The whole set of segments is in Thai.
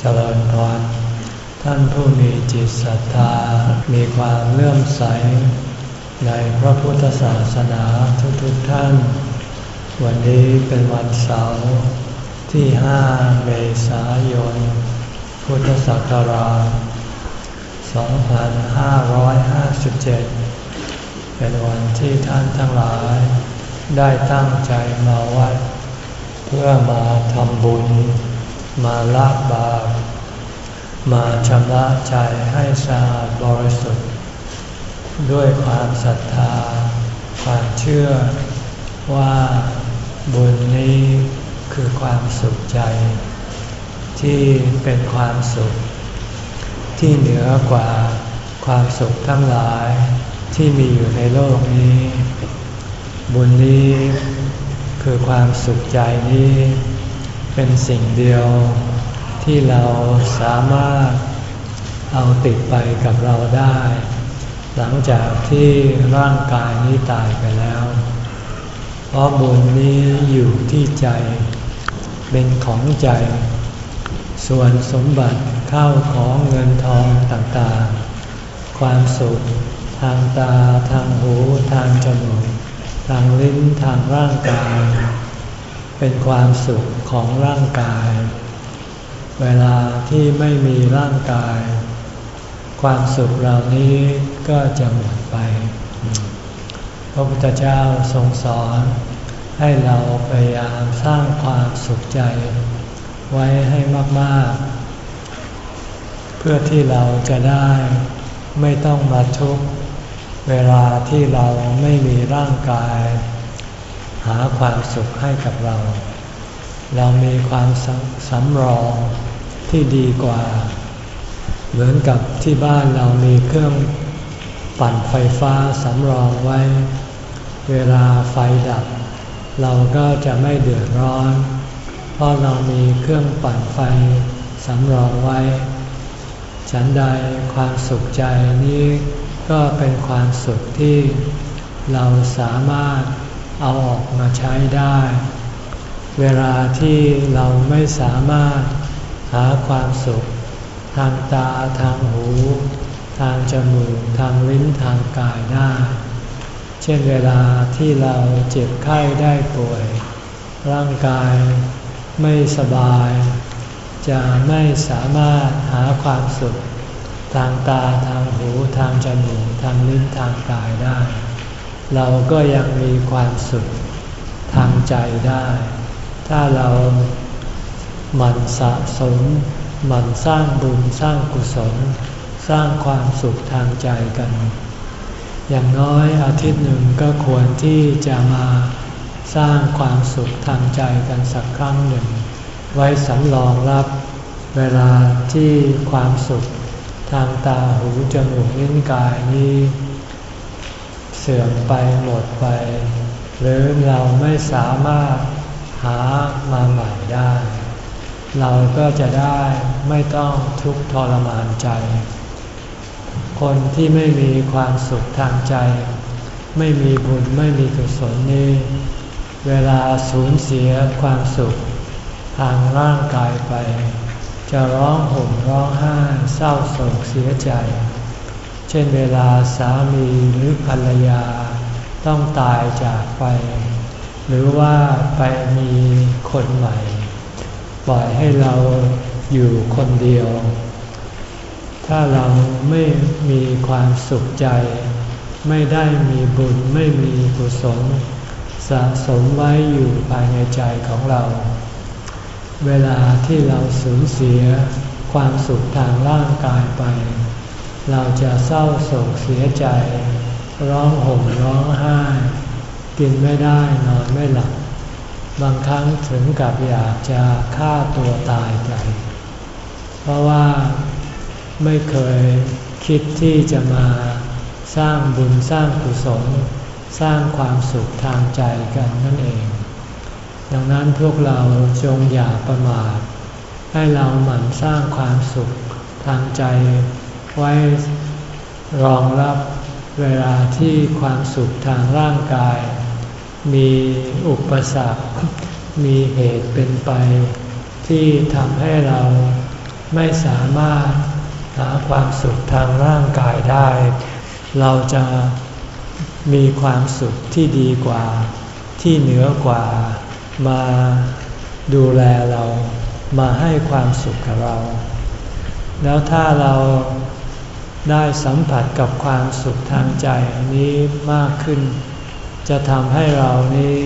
เจริญพรท่านผู้มีจิตศรัทธา มีความเลื่อมใส ในพระพุทธศาสนาทุกๆทท่าน วันนี้เป็นวันเสาร์ที่ 5 เมษายน พุทธศักราช 2557 เป็นวันที่ท่านทั้งหลาย ได้ตั้งใจมาวัด เพื่อมาทำบุญ มาละบาปมาชำระใจให้สะอาดบริสุทธิ์ ด้วยความศรัทธา ความเชื่อว่าบุญนี้คือความสุขใจ ที่เป็นความสุข ที่เหนือกว่าความสุขทั้งหลายที่มีอยู่ในโลกนี้ บุญนี้คือความสุขใจนี้ เป็นสิ่งเดียวที่เราสามารถเอาติดไปกับเราได้ หลังจากที่ร่างกายนี้ตายไปแล้ว เพราะบุญนี้อยู่ที่ใจ เป็นของใจ ส่วนสมบัติเข้าของเงินทองต่างๆ ความสุขทางตา ทางหู ทางจมูก ทางลิ้น ทางร่างกาย เป็นความสุขของร่างกาย เวลาที่ไม่มีร่างกาย ความสุขเหล่านี้ก็จะหมดไป พระพุทธเจ้าทรงสอน ให้เราพยายามสร้างความสุขใจ ไว้ให้มากๆ เพื่อที่เราจะได้ไม่ต้องมาทุกข์เวลาที่เราไม่มีร่างกาย หาความสุขให้กับเรา เรามีความสำรองที่ดีกว่า เหมือนกับที่บ้านเรามีเครื่องปั่นไฟฟ้าสำรองไว้ เวลาไฟดับ เราก็จะไม่เดือดร้อน เพราะเรามีเครื่องปั่นไฟสำรองไว้ ฉันใดความสุขใจนี้ก็เป็นความสุขที่เราสามารถ เอาออกมาใช้ได้ เวลาที่เราไม่สามารถหาความสุข ทางตาทางหู ทางจมูก ทางลิ้นทางกายได้ เช่นเวลาที่เราเจ็บไข้ได้ป่วย ร่างกายไม่สบาย จะไม่สามารถหาความสุข ทางตาทางหูทางจมูก ทางลิ้นทางกายได้ เราก็ยังมีความสุขทางใจได้ ถ้าเราหมั่นสะสม หมั่นสร้างบุญสร้างกุศล สร้างความสุขทางใจกัน อย่างน้อยอาทิตย์หนึ่งก็ควรที่จะมาสร้างความสุขทางใจกันสักครั้งหนึ่ง ไว้สำรองรับเวลาที่ความสุขทางตาหูจมูกลิ้นกายนี้ สื่อมไปหมดไป หรือเราไม่สามารถหามาใหม่ได้ เราก็จะได้ไม่ต้องทุกข์ทรมานใจ คนที่ไม่มีความสุขทางใจ ไม่มีบุญไม่มีกุศลนี้เวลาสูญเสียความสุข ทางร่างกายไป จะร้องห่มร้องไห้เศร้าโศกเสียใจ เช่นเวลาสามีหรือภรรยาต้องตายจากไป หรือว่าไปมีคนใหม่ ปล่อยให้เราอยู่คนเดียว ถ้าเราไม่มีความสุขใจ ไม่ได้มีบุญไม่มีกุศล สะสมไว้อยู่ภายในใจของเรา เวลาที่เราสูญเสียความสุขทางร่างกายไป เราจะเศร้าโศกเสียใจ ร้องห่มร้องไห้ กินไม่ได้นอนไม่หลับ บางครั้งถึงกับอยากจะฆ่าตัวตายไป เพราะว่าไม่เคยคิดที่จะมาสร้างบุญสร้างกุศล สร้างความสุขทางใจกันนั่นเอง ดังนั้นพวกเราจงอย่าประมาทให้เราหมั่นสร้างความสุขทางใจ ไว้รองรับเวลาที่ความสุขทางร่างกาย มีอุปสรรค มีเหตุเป็นไป ที่ทำให้เราไม่สามารถหาความสุขทางร่างกายได้ เราจะมีความสุขที่ดีกว่า ที่เหนือกว่า มาดูแลเรา มาให้ความสุขกับเรา แล้วถ้าเรา ได้สัมผัสกับความสุขทางใจนี้มากขึ้น จะทำให้เรานี้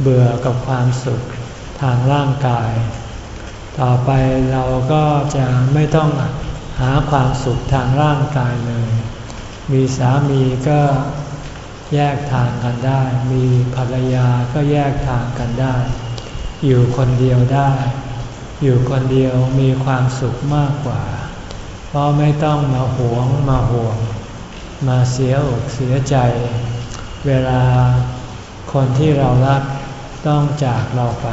เบื่อกับความสุขทางร่างกาย ต่อไปเราก็จะไม่ต้องหาความสุขทางร่างกายเลย มีสามีก็แยกทางกันได้ มีภรรยาก็แยกทางกันได้ อยู่คนเดียวได้ อยู่คนเดียวมีความสุขมากกว่า เพราะไม่ต้องมาหวงมาห่วง มาเสียอกเสียใจ เวลาคนที่เรารักต้องจากเราไป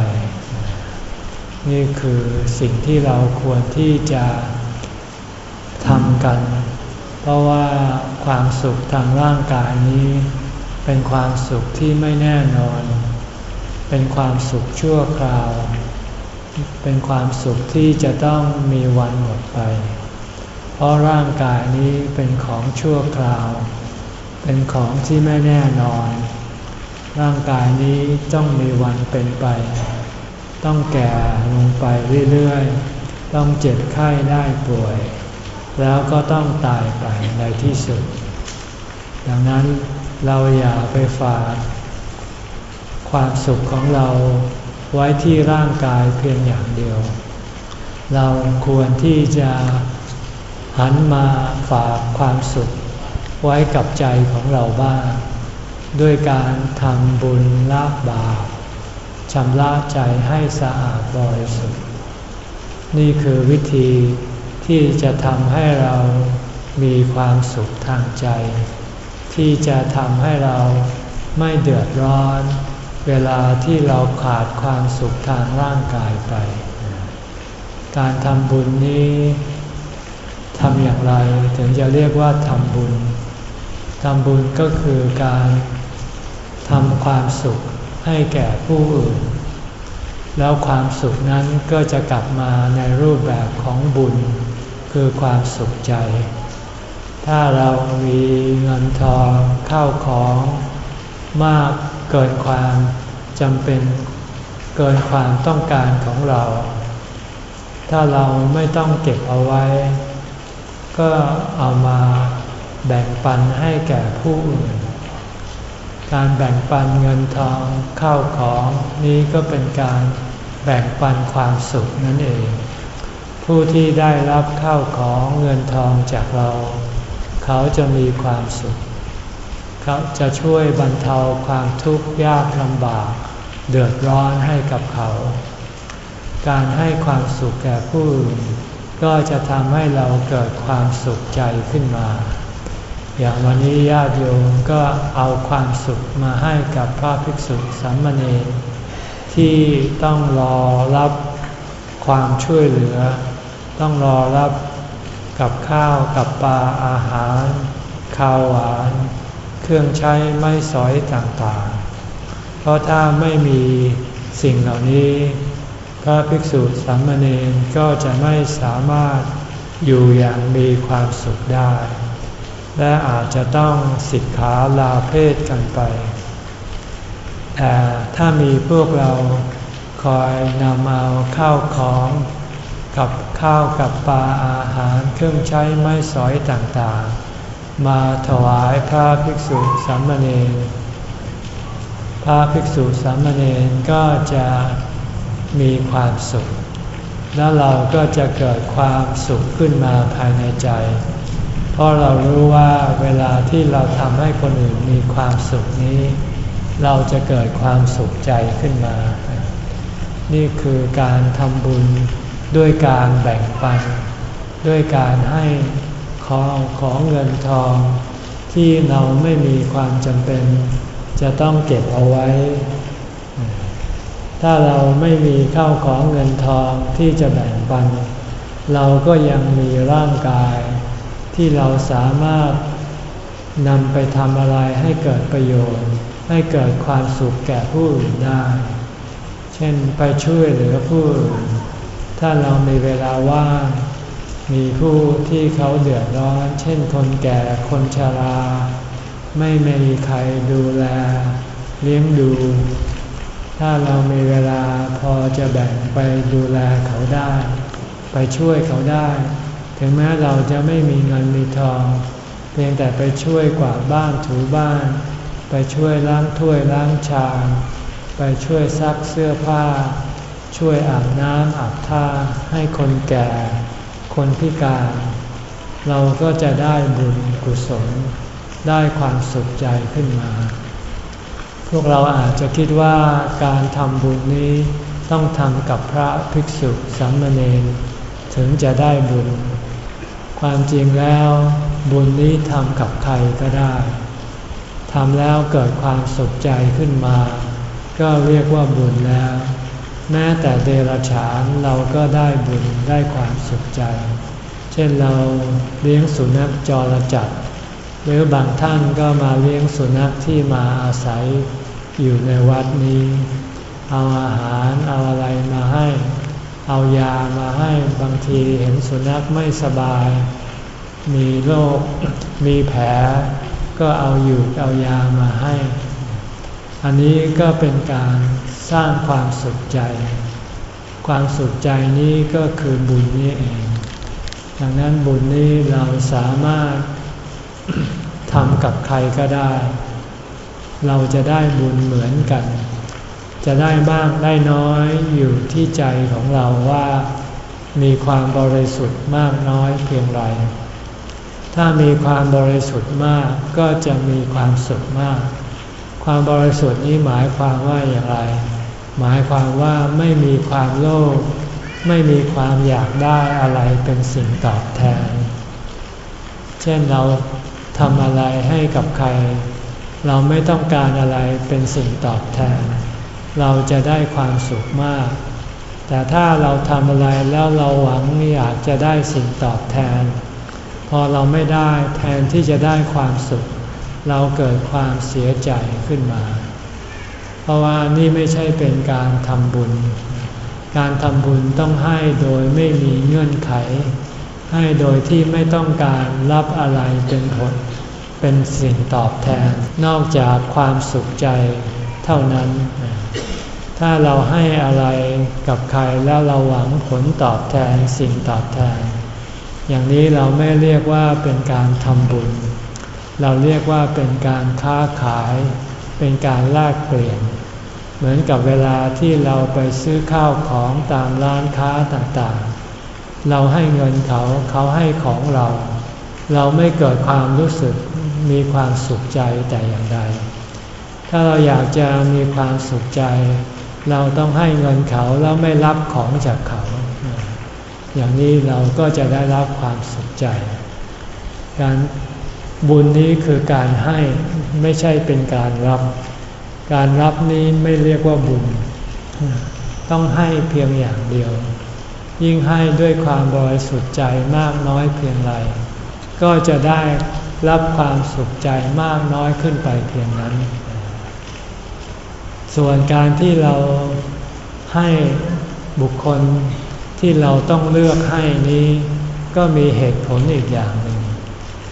นี่คือสิ่งที่เราควรที่จะทำกัน เพราะว่าความสุขทางร่างกายนี้ เป็นความสุขที่ไม่แน่นอน เป็นความสุขชั่วคราว เป็นความสุขที่จะต้องมีวันหมดไป เพราะร่างกายนี้เป็นของชั่วคราว เป็นของที่ไม่แน่นอน ร่างกายนี้ต้องมีวันเป็นไป ต้องแก่ลงไปเรื่อยๆ ต้องเจ็บไข้ได้ป่วย แล้วก็ต้องตายไปในที่สุด ดังนั้นเราอย่าไปฝาก ความสุขของเราไว้ที่ร่างกายเพียงอย่างเดียว เราควรที่จะ หันมาฝากความสุข ไว้กับใจของเราบ้าง ด้วยการทำบุญละบาปชำระใจให้สะอาดบริสุทธิ์ นี่คือวิธีที่จะทำให้เรามีความสุขทางใจ ที่จะทำให้เราไม่เดือดร้อน เวลาที่เราขาดความสุขทางร่างกายไป การทำบุญนี้ ทำอย่างไรถึงจะเรียกว่าทำบุญทำบุญก็คือการทำความสุขให้แก่ผู้อื่น แล้วความสุขนั้นก็จะกลับมาในรูปแบบของบุญ คือความสุขใจ ถ้าเรามีเงินทองเข้าของ มากเกินความจำเป็นเกินความต้องการของเรา ถ้าเราไม่ต้องเก็บเอาไว้ ก็เอามาแบ่งปันให้แก่ผู้อื่น การแบ่งปันเงินทองเข้าของนี้ก็เป็นการแบ่งปันความสุขนั่นเอง ผู้ที่ได้รับเข้าของเงินทองจากเรา เขาจะมีความสุข เขาจะช่วยบรรเทาความทุกข์ยากลำบาก เดือดร้อนให้กับเขา การให้ความสุขแก่ผู้อื่น ก็จะทำให้เราเกิดความสุขใจขึ้นมา อย่างวันนี้ญาติโยมก็เอาความสุขมาให้กับพระภิกษุสามเณรที่ต้องรอรับความช่วยเหลือ ต้องรอรับกับข้าวกับปลาอาหาร ข้าวหวาน เครื่องใช้ไม้สอยต่างๆ เพราะถ้าไม่มีสิ่งเหล่านี้ พระภิกษุสามเณรก็จะไม่สามารถอยู่อย่างมีความสุขได้ และอาจจะต้องสิกขาลาเพศกันไป แต่ถ้ามีพวกเราคอยนำเอาข้าวของกับข้าวกับปลาอาหารเครื่องใช้ไม้สอยต่างๆ มาถวายพระภิกษุสามเณรพระภิกษุสามเณรก็จะ มีความสุข แล้วเราก็จะเกิดความสุขขึ้นมาภายในใจ เพราะเรารู้ว่าเวลาที่เราทำให้คนอื่นมีความสุขนี้ เราจะเกิดความสุขใจขึ้นมา นี่คือการทำบุญด้วยการแบ่งปัน ด้วยการให้ของของเงินทอง ที่เราไม่มีความจำเป็น จะต้องเก็บเอาไว้ ถ้าเราไม่มีเข้าของเงินทองที่จะแบ่งปัน เราก็ยังมีร่างกาย ที่เราสามารถนำไปทำอะไรให้เกิดประโยชน์ ให้เกิดความสุขแก่ผู้อื่นได้ เช่นไปช่วยเหลือผู้อื่นถ้าเรามีเวลาว่างมีผู้ที่เขาเดือดร้อน เช่นคนแก่คนชรา ไม่มีใครดูแล เลี้ยงดู ถ้าเรามีเวลาพอจะแบ่งไปดูแลเขาได้ ไปช่วยเขาได้ ถึงแม้เราจะไม่มีเงินมีทอง เพียงแต่ไปช่วยกวาดบ้านถูบ้าน ไปช่วยล้างถ้วยล้างชามไปช่วยซักเสื้อผ้า ช่วยอาบน้ำอาบท่าให้คนแก่ คนพิการ เราก็จะได้บุญกุศล ได้ความสุขใจขึ้นมา พวกเราอาจจะคิดว่าการทำบุญนี้ต้องทำกับพระภิกษุสามเณรถึงจะได้บุญ ความจริงแล้วบุญนี้ทำกับใครก็ได้ทำแล้วเกิดความสุขใจขึ้นมา ก็เรียกว่าบุญแล้ว แม้แต่เดรัจฉานเราก็ได้บุญได้ความสุขใจ เช่นเราเลี้ยงสุนัขจรจัด หรือบางท่านก็มาเลี้ยงสุนัขที่มาอาศัยอยู่ในวัดนี้ เอาอาหารเอาอะไรมาให้ เอายามาให้บางทีเห็นสุนัขไม่สบาย มีโรคมีแผล ก็เอาอยู่เอายามาให้ อันนี้ก็เป็นการสร้างความสุขใจ ความสุขใจนี้ก็คือบุญนี้เอง ดังนั้นบุญนี้เราสามารถ ทำกับใครก็ได้ เราจะได้บุญเหมือนกัน จะได้มากได้น้อยอยู่ที่ใจของเราว่ามีความบริสุทธิ์มากน้อยเพียงไร ถ้ามีความบริสุทธิ์มากก็จะมีความสุขมาก ความบริสุทธิ์นี้หมายความว่าอย่างไร หมายความว่าไม่มีความโลภ ไม่มีความอยากได้อะไรเป็นสิ่งตอบแทน เช่นเรา ทำอะไรให้กับใคร เราไม่ต้องการอะไรเป็นสิ่งตอบแทน เราจะได้ความสุขมาก แต่ถ้าเราทำอะไรแล้วเราหวังอยากจะได้สิ่งตอบแทน พอเราไม่ได้แทนที่จะได้ความสุข เราเกิดความเสียใจขึ้นมา เพราะว่านี่ไม่ใช่เป็นการทำบุญ การทำบุญต้องให้โดยไม่มีเงื่อนไข ให้โดยที่ไม่ต้องการรับอะไรเป็นผล เป็นสิ่งตอบแทน นอกจากความสุขใจเท่านั้น ถ้าเราให้อะไรกับใครแล้วเราหวังผลตอบแทนสิ่งตอบแทน อย่างนี้เราไม่เรียกว่าเป็นการทำบุญ เราเรียกว่าเป็นการค้าขาย เป็นการแลกเปลี่ยน เหมือนกับเวลาที่เราไปซื้อข้าวของตามร้านค้าต่างๆ เราให้เงินเขาเขาให้ของเรา เราไม่เกิดความรู้สึกมีความสุขใจแต่อย่างใด ถ้าเราอยากจะมีความสุขใจ เราต้องให้เงินเขาแล้วไม่รับของจากเขา อย่างนี้เราก็จะได้รับความสุขใจ การบุญนี้คือการให้ไม่ใช่เป็นการรับ การรับนี้ไม่เรียกว่าบุญ ต้องให้เพียงอย่างเดียว ยิ่งให้ด้วยความบริสุทธิ์ใจมากน้อยเพียงไร ก็จะได้รับความสุขใจมากน้อยขึ้นไปเพียงนั้น ส่วนการที่เราให้บุคคลที่เราต้องเลือกให้นี้ ก็มีเหตุผลอีกอย่างหนึ่ง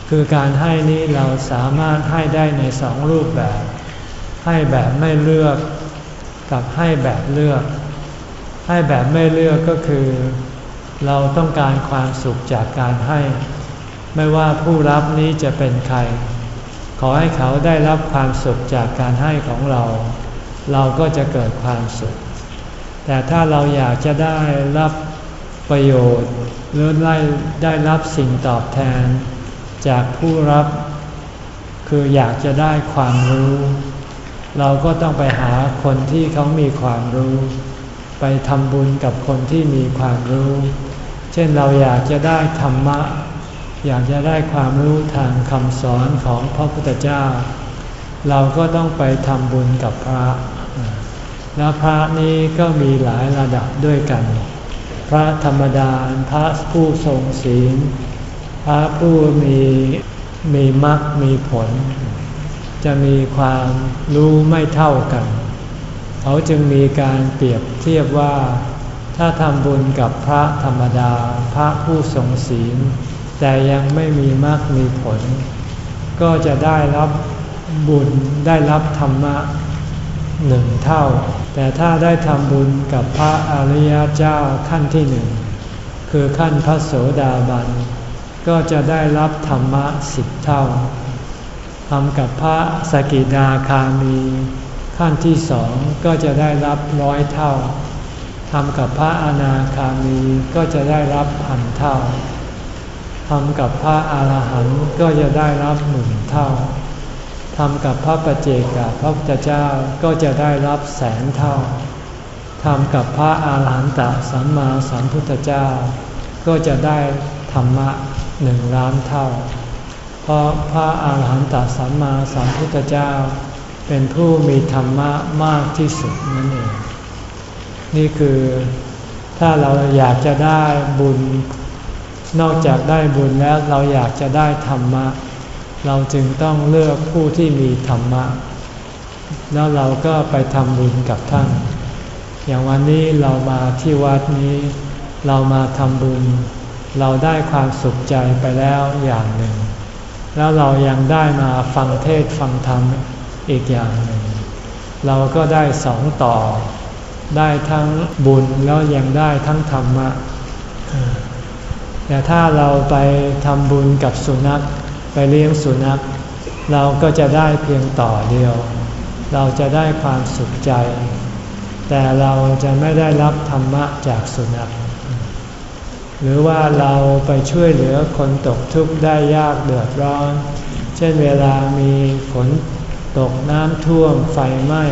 คือการให้นี้เราสามารถให้ได้ในสองรูปแบบ ให้แบบไม่เลือก กับให้แบบเลือก ให้แบบไม่เลือกก็คือ เราต้องการความสุขจากการให้ ไม่ว่าผู้รับนี้จะเป็นใคร ขอให้เขาได้รับความสุขจากการให้ของเรา เราก็จะเกิดความสุข แต่ถ้าเราอยากจะได้รับประโยชน์ หรือได้ได้รับสิ่งตอบแทน จากผู้รับ คืออยากจะได้ความรู้ เราก็ต้องไปหาคนที่เขามีความรู้ ไปทำบุญกับคนที่มีความรู้ เช่นเราอยากจะได้ธรรมะ อยากจะได้ความรู้ทางคำสอนของพระพุทธเจ้า เราก็ต้องไปทำบุญกับพระ แล้วพระนี้ก็มีหลายระดับด้วยกัน พระธรรมดาพระผู้ทรงศีล พระผู้มีมีมรรคมีผล จะมีความรู้ไม่เท่ากัน เขาจึงมีการเปรียบเทียบว่า ถ้าทำบุญกับพระธรรมดาพระผู้ทรงศีล แต่ยังไม่มีมากมีผล ก็จะได้รับบุญได้รับธรรมะหนึ่งเท่า แต่ถ้าได้ทำบุญกับพระอริยเจ้าขั้นที่หนึ่งคือขั้นพระโสดาบัน ก็จะได้รับธรรมะสิบเท่าทำกับพระสกิดาคามี ขั้นที่สองก็จะได้รับร้อยเท่าทำกับพระอนาคามีก็จะได้รับพันเท่าทำกับพระอาหารหันต์ก็จะได้รับหมื่นเท่าทำกับพระประเจกับพระพุทธเจ้าก็จะได้รับแสนเท่าทำกับพระอาหารหันตสัมมาสัมพุทธเจ้า ก็จะได้ธรรมะหนึ่งล้านเท่า เพราะพระอาหารหันตสัมมาสัมพุทธเจ้า เป็นผู้มีธรรมะมากที่สุดนั่นเอง นี่คือถ้าเราอยากจะได้บุญ นอกจากได้บุญแล้วเราอยากจะได้ธรรมะ เราจึงต้องเลือกผู้ที่มีธรรมะ แล้วเราก็ไปทำบุญกับท่าน อย่างวันนี้เรามาที่วัดนี้ เรามาทำบุญ เราได้ความสุขใจไปแล้วอย่างหนึ่ง แล้วเรายังได้มาฟังเทศฟังธรรม อีกอย่างหนึ่ง เราก็ได้สองต่อ ได้ทั้งบุญแล้วยังได้ทั้งธรรมะ แต่ถ้าเราไปทำบุญกับสุนัข ไปเลี้ยงสุนัข เราก็จะได้เพียงต่อเดียว เราจะได้ความสุขใจ แต่เราจะไม่ได้รับธรรมะจากสุนัขหรือว่าเราไปช่วยเหลือคนตกทุกข์ได้ยากเดือดร้อน เช่นเวลามีฝน ตกน้ำท่วมไฟไหม้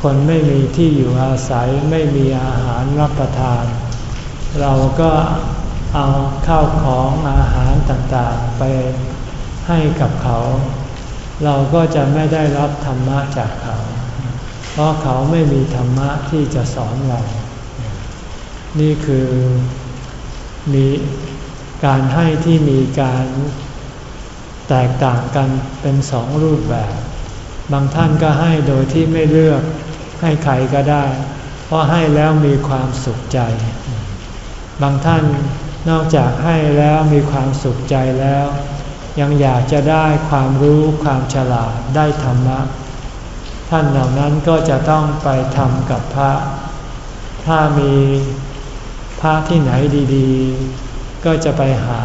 คนไม่มีที่อยู่อาศัยไม่มีอาหารรับประทาน เราก็เอาข้าวของอาหารต่างๆไปให้กับเขา เราก็จะไม่ได้รับธรรมะจากเขา เพราะเขาไม่มีธรรมะที่จะสอนเรา นี่คือมีการให้ที่มีการแตกต่างกันเป็นสองรูปแบบ บางท่านก็ให้โดยที่ไม่เลือกให้ใครก็ได้ เพราะให้แล้วมีความสุขใจ บางท่านนอกจากให้แล้วมีความสุขใจแล้ว ยังอยากจะได้ความรู้ความฉลาดได้ธรรมะ ท่านเหล่านั้นก็จะต้องไปทำกับพระ ถ้ามีพระที่ไหนดีๆ ก็จะไปหา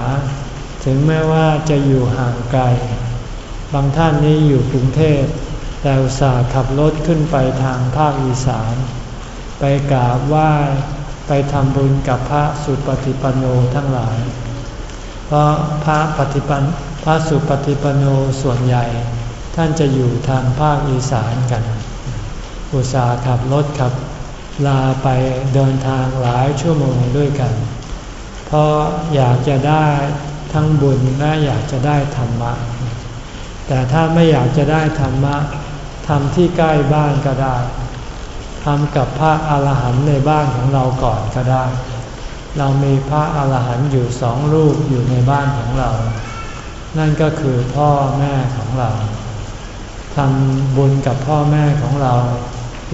ถึงแม้ว่าจะอยู่ห่างไกล บางท่านนี้อยู่กรุงเทพ แต่อุตส่าห์ขับรถขึ้นไปทางภาคอีสาน ไปกราบไหว้ไปทำบุญกับพระสุปฏิปันโนทั้งหลาย เพราะพระปฏิปันพระสุปฏิปโนส่วนใหญ่ ท่านจะอยู่ทางภาคอีสานกัน อุตสาห์ขับรถขับลาไปเดินทางหลายชั่วโมงด้วยกัน เพราะอยากจะได้ทั้งบุญและอยากจะได้ธรรมะ แต่ถ้าไม่อยากจะได้ธรรมะ ทำที่ใกล้บ้านก็ได้ทำกับพระอาหารหันต์ในบ้านของเราก่อนก็ได้ เรามีพระอาหารหันต์อยู่สองรูปอยู่ในบ้านของเรา นั่นก็คือพ่อแม่ของเราทำบุญกับพ่อแม่ของเรา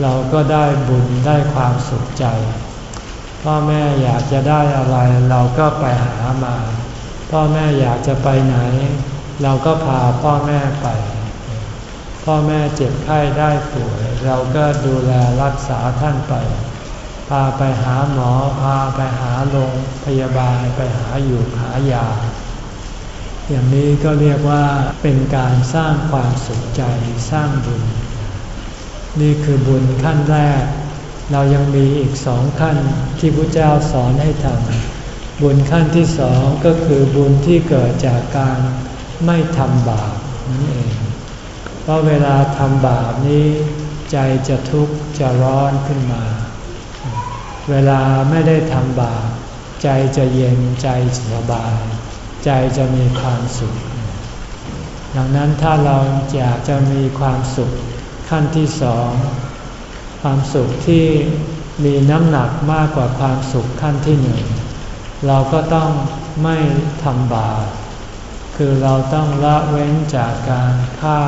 เราก็ได้บุญได้ความสุขใจ พ่อแม่อยากจะได้อะไรเราก็ไปหามา พ่อแม่อยากจะไปไหน เราก็พาพ่อแม่ไป พ่อแม่เจ็บไข้ได้ป่วย เราก็ดูแลรักษาท่านไป พาไปหาหมอ พาไปหาโรงพยาบาลไปหาอยู่หายา อย่างนี้ก็เรียกว่าเป็นการสร้างความสุขใจสร้างบุญ นี่คือบุญขั้นแรก เรายังมีอีกสองขั้นที่พระเจ้าสอนให้ทำบุญขั้นที่สองก็คือบุญที่เกิดจากการไม่ทำบาปนั่นเอง เพราะเวลาทำบาปนี้ ใจจะทุกข์จะร้อนขึ้นมา เวลาไม่ได้ทำบาปใจจะเย็นใจสบาย ใจจะมีความสุข ดังนั้นถ้าเราอยากจะมีความสุขขั้นที่สอง ความสุขที่มีน้ำหนักมากกว่าความสุขขั้นที่หนึ่ง เราก็ต้องไม่ทำบาป คือเราต้องละเว้นจากการฆ่า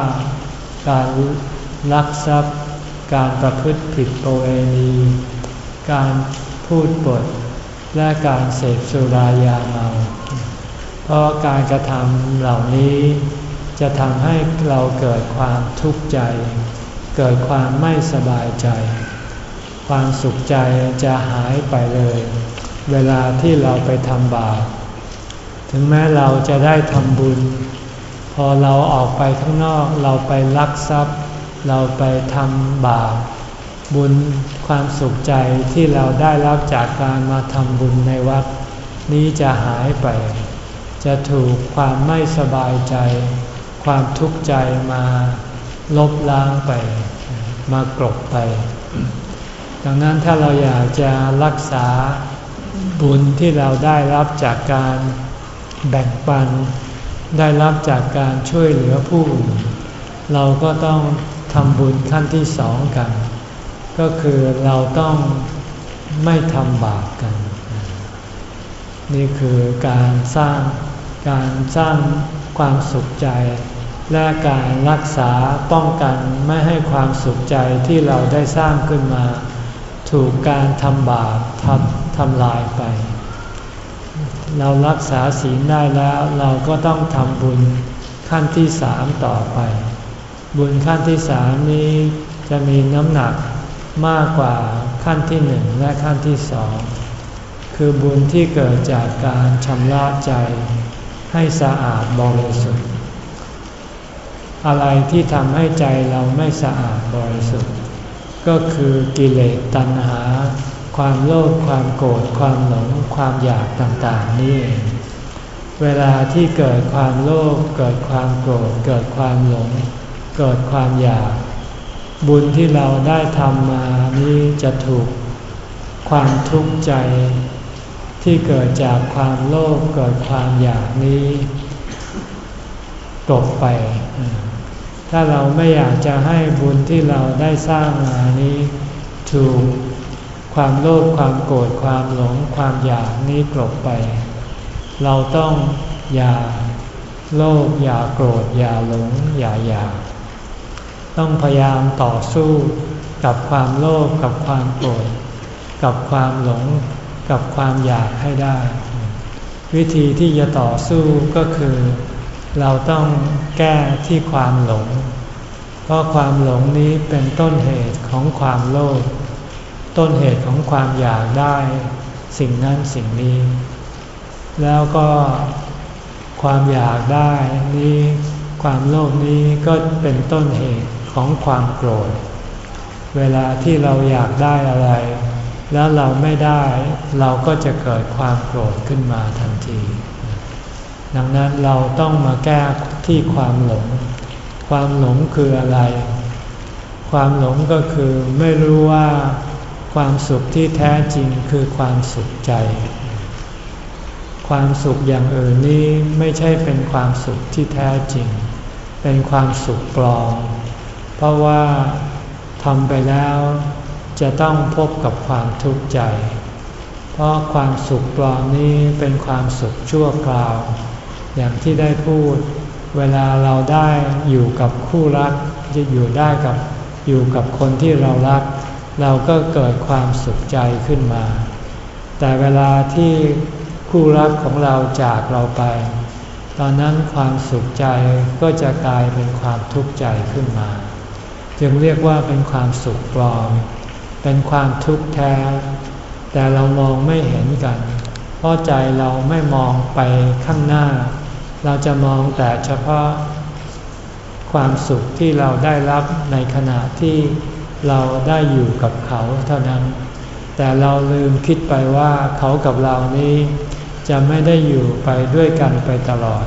การลักทรัพย์ การประพฤติผิดโปรเอณี การพูดปด และการเสพสุรายาเมา เพราะการกระทำเหล่านี้ จะทำให้เราเกิดความทุกข์ใจ เกิดความไม่สบายใจ ความสุขใจจะหายไปเลย เวลาที่เราไปทำบาปถึงแม้เราจะได้ทำบุญ อเราออกไปข้างนอกเราไปลักทรัพย์ เราไปทำบาปบุญความสุขใจที่เราได้รับจากการมาทำบุญในวัด นี้จะหายไป จะถูกความไม่สบายใจ ความทุกข์ใจมาลบล้างไป มากรบไป ดังนั้นถ้าเราอยากจะรักษาบุญที่เราได้รับจากการแบ่งปัน ได้รับจากการช่วยเหลือผู้อื่น เราก็ต้องทำบุญขั้นที่สองกัน ก็คือเราต้องไม่ทำบาปกัน นี่คือการสร้างการสร้างความสุขใจ และการรักษาป้องกันไม่ให้ความสุขใจที่เราได้สร้างขึ้นมา ถูกการทำบาปทำทำลายไป เรารักษาศีลได้แล้วเราก็ต้องทำบุญขั้นที่สามต่อไป บุญขั้นที่สามนี้จะมีน้ำหนักมากกว่าขั้นที่หนึ่งและขั้นที่สองคือบุญที่เกิดจากการชำระใจ ให้สะอาดบริสุทธิ์ อะไรที่ทำให้ใจเราไม่สะอาดบริสุทธิ์ ก็คือกิเลสตัณหา ความโลภความโกรธความหลงความอยากต่างๆนี่ เวลาที่เกิดความโลภเกิดความโกรธเกิดความหลง เกิดความอยาก บุญที่เราได้ทำมานี้จะถูกความทุกข์ใจ ที่เกิดจากความโลภเกิดความอยากนี้ตกไป ถ้าเราไม่อยากจะให้บุญที่เราได้สร้างมานี้ถูก ความโลภความโกรธความหลงความอยากนี้กลบไป เราต้องอย่าโลภอย่าโกรธอย่าหลงอย่าอยากต้องพยายามต่อสู้กับความโลภกับความโกรธกับความหลงกับความอยากให้ได้ วิธีที่จะต่อสู้ก็คือ เราต้องแก้ที่ความหลง เพราะความหลงนี้เป็นต้นเหตุของความโลภ ต้นเหตุของความอยากได้สิ่งนั้นสิ่งนี้ แล้วก็ความอยากได้นี้ความโลภนี้ก็เป็นต้นเหตุของความโกรธ เวลาที่เราอยากได้อะไร แล้วเราไม่ได้เราก็จะเกิดความโกรธขึ้นมาทันที ดังนั้นเราต้องมาแก้ที่ความหลง ความหลงคืออะไร ความหลงก็คือไม่รู้ว่า ความสุขที่แท้จริงคือความสุขใจ ความสุขอย่างอื่นนี้ไม่ใช่เป็นความสุขที่แท้จริง เป็นความสุขปลอม เพราะว่าทำไปแล้วจะต้องพบกับความทุกข์ใจ เพราะความสุขปลอมนี้เป็นความสุขชั่วคราว อย่างที่ได้พูด เวลาเราได้อยู่กับคู่รักจะอยู่ได้กับอยู่กับคนที่เรารัก เราก็เกิดความสุขใจขึ้นมา แต่เวลาที่คู่รักของเราจากเราไป ตอนนั้นความสุขใจก็จะกลายเป็นความทุกข์ใจขึ้นมา จึงเรียกว่าเป็นความสุขปลอม เป็นความทุกข์แท้ แต่เรามองไม่เห็นกัน เพราะใจเราไม่มองไปข้างหน้า เราจะมองแต่เฉพาะความสุขที่เราได้รับในขณะที่ เราได้อยู่กับเขาเท่านั้น แต่เราลืมคิดไปว่าเขากับเรานี้ จะไม่ได้อยู่ไปด้วยกันไปตลอด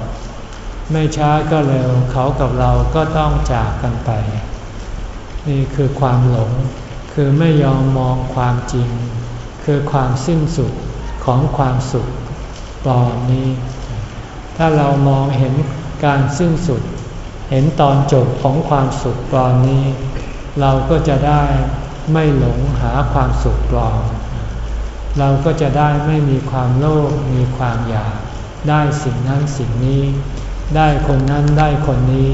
ไม่ช้าก็เร็วเขากับเราก็ต้องจากกันไป นี่คือความหลง คือไม่ยอมมองความจริง คือความสิ้นสุดของความสุขปลอมนี้ ถ้าเรามองเห็นการสิ้นสุด เห็นตอนจบของความสุขปลอมนี้ เราก็จะได้ไม่หลงหาความสุขปลอม เราก็จะได้ไม่มีความโลภมีความอยาก ได้สิ่งนั้นสิ่งนี้ ได้คนนั้นได้คนนี้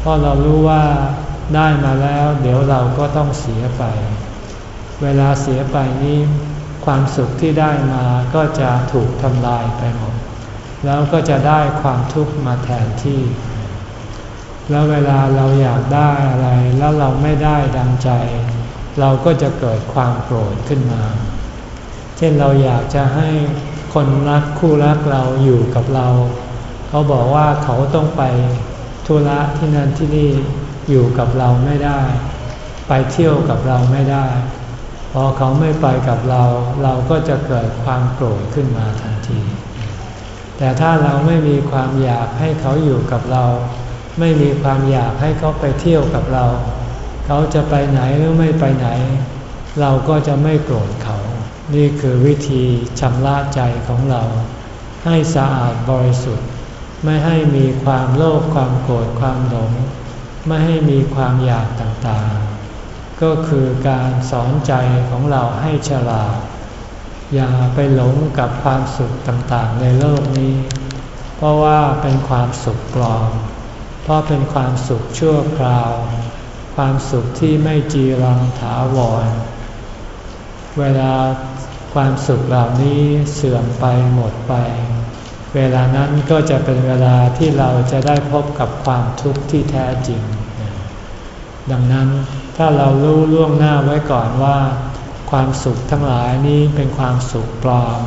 เพราะเรารู้ว่าได้มาแล้วเดี๋ยวเราก็ต้องเสียไป เวลาเสียไปนี้ ความสุขที่ได้มาก็จะถูกทำลายไปหมด แล้วก็จะได้ความทุกข์มาแทนที่ แล้วเวลาเราอยากได้อะไร แล้วเราไม่ได้ดังใจ เราก็จะเกิดความโกรธขึ้นมา เช่นเราอยากจะให้คนรักคู่รักเราอยู่กับเรา เขาบอกว่าเขาต้องไปธุระที่นั่นที่นี่อยู่กับเราไม่ได้ ไปเที่ยวกับเราไม่ได้ พอเขาไม่ไปกับเรา เราก็จะเกิดความโกรธขึ้นมาทันที แต่ถ้าเราไม่มีความอยากให้เขาอยู่กับเรา ไม่มีความอยากให้เขาไปเที่ยวกับเรา เขาจะไปไหนหรือไม่ไปไหน เราก็จะไม่โกรธเขา นี่คือวิธีชำระใจของเรา ให้สะอาดบริสุทธิ์ ไม่ให้มีความโลภความโกรธความหลง ไม่ให้มีความอยากต่างๆ ก็คือการสอนใจของเราให้ฉลาด อย่าไปหลงกับความสุขต่างๆ ในโลกนี้ เพราะว่าเป็นความสุขปลอม เพราะเป็นความสุขชั่วคราว ความสุขที่ไม่จีรังถาวร เวลาความสุขเหล่านี้เสื่อมไปหมดไป เวลานั้นก็จะเป็นเวลาที่เราจะได้พบกับความทุกข์ที่แท้จริง ดังนั้นถ้าเรารู้ล่วงหน้าไว้ก่อนว่า ความสุขทั้งหลายนี้เป็นความสุขปลอม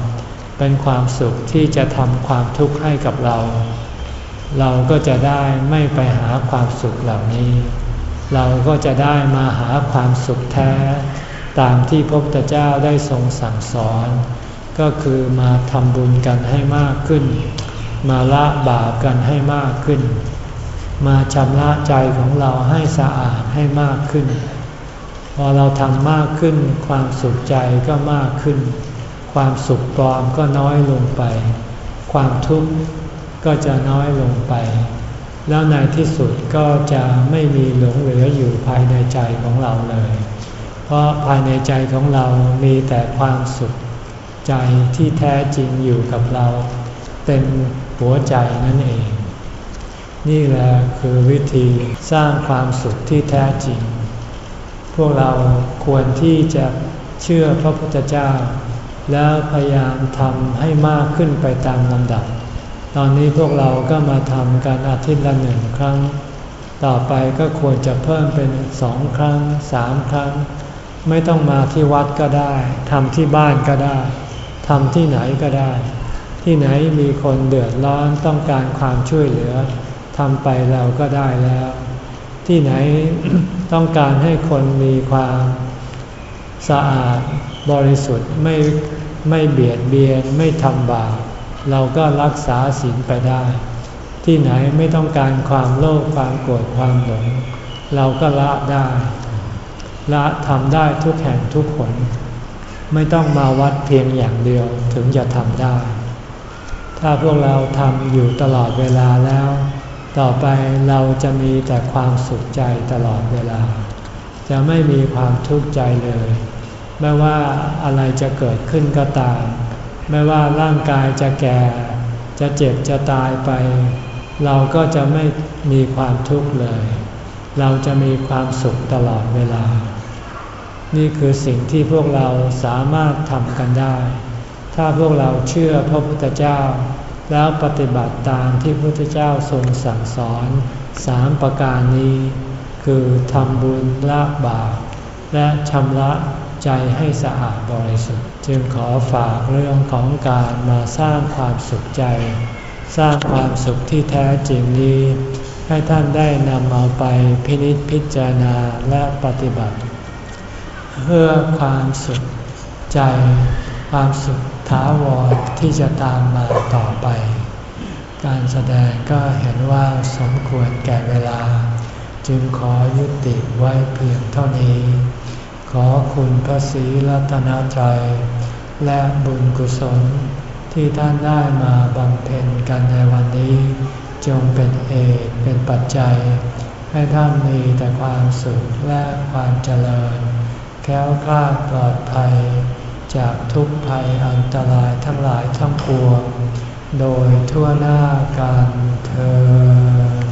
เป็นความสุขที่จะทำความทุกข์ให้กับเรา เราก็จะได้ไม่ไปหาความสุขเหล่านี้ เราก็จะได้มาหาความสุขแท้ ตามที่พระพุทธเจ้าได้ทรงสั่งสอน ก็คือมาทำบุญกันให้มากขึ้น มาละบาปกันให้มากขึ้น มาชำระใจของเราให้สะอาดให้มากขึ้น พอเราทำมากขึ้น ความสุขใจก็มากขึ้น ความสุขปลอมก็น้อยลงไป ความทุกข์ ก็จะน้อยลงไป แล้วในที่สุดก็จะไม่มีหลงเหลืออยู่ภายในใจของเราเลย เพราะภายในใจของเรามีแต่ความสุขใจที่แท้จริงอยู่กับเราเป็นหัวใจนั่นเอง นี่แหละคือวิธีสร้างความสุขที่แท้จริง พวกเราควรที่จะเชื่อพระพุทธเจ้า แล้วพยายามทำให้มากขึ้นไปตามลำดับ ตอนนี้พวกเราก็มาทำกันอาทิตย์ละหนึ่งครั้ง ต่อไปก็ควรจะเพิ่มเป็นสองครั้งสามครั้ง ไม่ต้องมาที่วัดก็ได้ทำที่บ้านก็ได้ทำที่ไหนก็ได้ ที่ไหนมีคนเดือดร้อนต้องการความช่วยเหลือทำไปเราก็ได้แล้ว ที่ไหนต้องการให้คนมีความสะอาดบริสุทธิ์ไม่ไม่เบียดเบียนไม่ทำบาป เราก็รักษาศีลไปได้ ที่ไหนไม่ต้องการความโลภความโกรธความหลง เราก็ละได้ ละทำได้ทุกแห่งทุกคน ไม่ต้องมาวัดเพียงอย่างเดียวถึงจะทำได้ ถ้าพวกเราทำอยู่ตลอดเวลาแล้ว ต่อไปเราจะมีแต่ความสุขใจตลอดเวลา จะไม่มีความทุกข์ใจเลย ไม่ว่าอะไรจะเกิดขึ้นก็ตาม ไม่ว่าร่างกายจะแก่ จะเจ็บจะตายไป เราก็จะไม่มีความทุกข์เลย เราจะมีความสุขตลอดเวลา นี่คือสิ่งที่พวกเราสามารถทำกันได้ ถ้าพวกเราเชื่อพระพุทธเจ้า แล้วปฏิบัติตามที่พระพุทธเจ้าทรงสั่งสอนสามประการนี้ คือทำบุญละบาปและชำระ ใจให้สะอาดบริสุทธิ์ จึงขอฝากเรื่องของการมาสร้างความสุขใจ สร้างความสุขที่แท้จริงนี้ ให้ท่านได้นำเอาไปพินิจพิจารณาและปฏิบัติ เพื่อความสุขใจ ความสุขถาวรที่จะตามมาต่อไป การแสดงก็เห็นว่าสมควรแก่เวลา จึงขอยุติไว้เพียงเท่านี้ ขอคุณพระศรีรัตนตรัยและบุญกุศลที่ท่านได้มาบำเพ็ญกันในวันนี้ จงเป็นเอกเป็นปัจจัย ให้ท่านมีแต่ความสุขและความเจริญ แค้วคลาดปลอดภัย จากทุกภัยอันตรายทั้งหลายทั้งปวง โดยทั่วหน้ากันเธอ